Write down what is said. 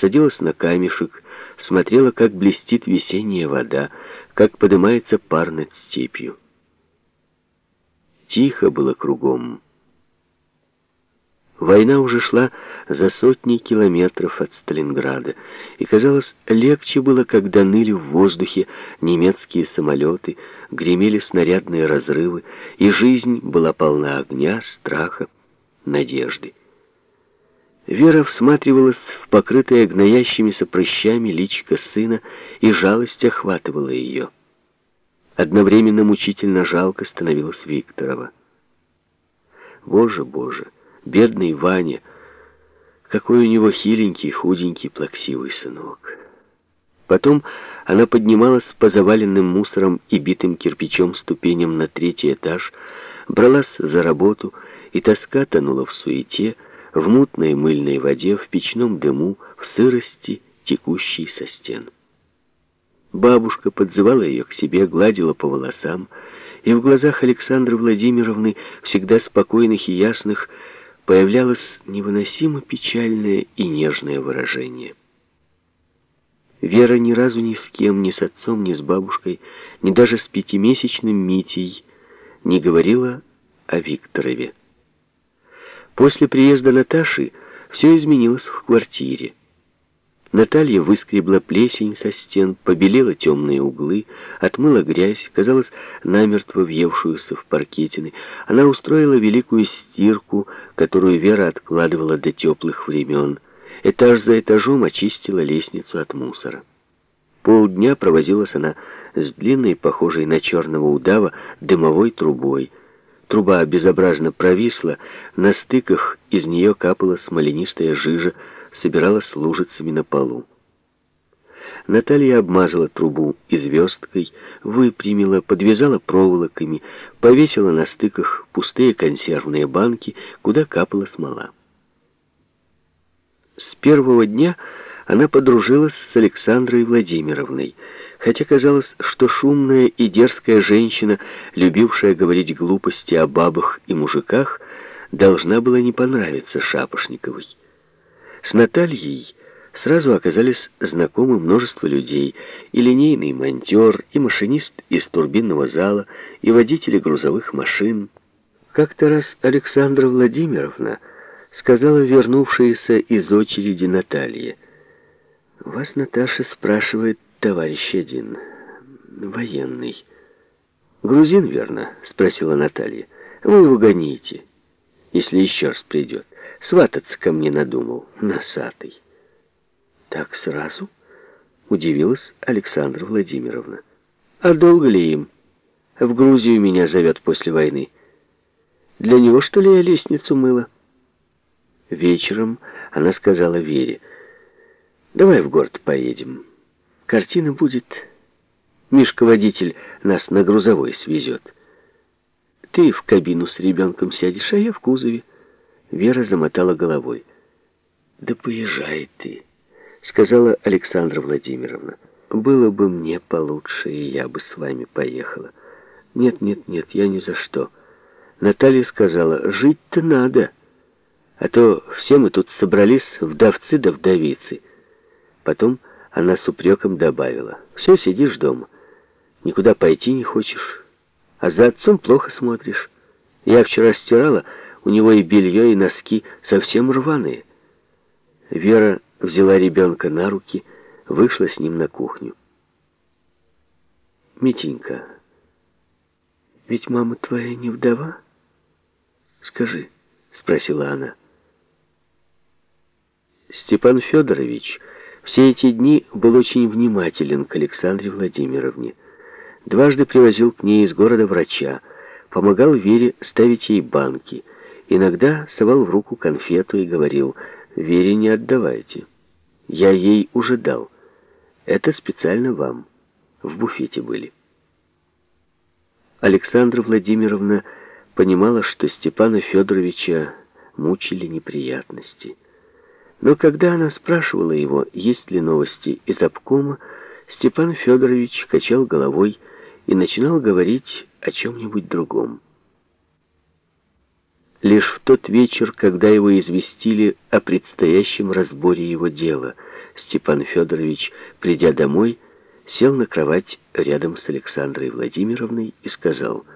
садилась на камешек, смотрела, как блестит весенняя вода, как поднимается пар над степью. Тихо было кругом. Война уже шла за сотни километров от Сталинграда, и, казалось, легче было, когда ныли в воздухе немецкие самолеты, гремели снарядные разрывы, и жизнь была полна огня, страха, надежды. Вера всматривалась в покрытое гноящимися прыщами личико сына, и жалость охватывала ее. Одновременно мучительно жалко становилось Викторова. Боже, Боже, бедный Ваня, какой у него хиленький, худенький, плаксивый сынок. Потом она поднималась по заваленным мусором и битым кирпичом ступеням на третий этаж, бралась за работу, и тоска тонула в суете, в мутной мыльной воде, в печном дыму, в сырости, текущей со стен. Бабушка подзывала ее к себе, гладила по волосам, и в глазах Александры Владимировны, всегда спокойных и ясных, появлялось невыносимо печальное и нежное выражение. Вера ни разу ни с кем, ни с отцом, ни с бабушкой, ни даже с пятимесячным Митей не говорила о Викторове. После приезда Наташи все изменилось в квартире. Наталья выскребла плесень со стен, побелела темные углы, отмыла грязь, казалось, намертво въевшуюся в паркетины. Она устроила великую стирку, которую Вера откладывала до теплых времен. Этаж за этажом очистила лестницу от мусора. Полдня провозилась она с длинной, похожей на черного удава, дымовой трубой. Труба безобразно провисла, на стыках из нее капала смоленистая жижа, собиралась лужицами на полу. Наталья обмазала трубу известкой, выпрямила, подвязала проволоками, повесила на стыках пустые консервные банки, куда капала смола. С первого дня она подружилась с Александрой Владимировной, хотя казалось, что шумная и дерзкая женщина, любившая говорить глупости о бабах и мужиках, должна была не понравиться Шапошниковой. С Натальей сразу оказались знакомы множество людей, и линейный монтер, и машинист из турбинного зала, и водители грузовых машин. Как-то раз Александра Владимировна сказала вернувшаяся из очереди Наталье, «Вас, Наташа, спрашивает товарищ один, военный». «Грузин, верно?» — спросила Наталья. «Вы его гоните, если еще раз придет». Свататься ко мне надумал, носатый. Так сразу? Удивилась Александра Владимировна. А долго ли им? В Грузию меня зовет после войны. Для него, что ли, я лестницу мыла? Вечером она сказала Вере, давай в город поедем. Картина будет. Мишка-водитель нас на грузовой свезет. Ты в кабину с ребенком сядешь, а я в кузове. Вера замотала головой. «Да поезжай ты», — сказала Александра Владимировна. «Было бы мне получше, и я бы с вами поехала». «Нет, нет, нет, я ни за что». Наталья сказала, «Жить-то надо, а то все мы тут собрались вдовцы да вдовицы». Потом она с упреком добавила, «Все, сидишь дома, никуда пойти не хочешь, а за отцом плохо смотришь. Я вчера стирала, у него и белье, и носки совсем рваные. Вера взяла ребенка на руки, вышла с ним на кухню. «Митенька, ведь мама твоя не вдова? Скажи», — спросила она. Степан Федорович все эти дни был очень внимателен к Александре Владимировне. Дважды привозил к ней из города врача, помогал Вере ставить ей банки — Иногда совал в руку конфету и говорил, «Вере не отдавайте. Я ей уже дал. Это специально вам. В буфете были». Александра Владимировна понимала, что Степана Федоровича мучили неприятности. Но когда она спрашивала его, есть ли новости из обкома, Степан Федорович качал головой и начинал говорить о чем-нибудь другом. Лишь в тот вечер, когда его известили о предстоящем разборе его дела, Степан Федорович, придя домой, сел на кровать рядом с Александрой Владимировной и сказал —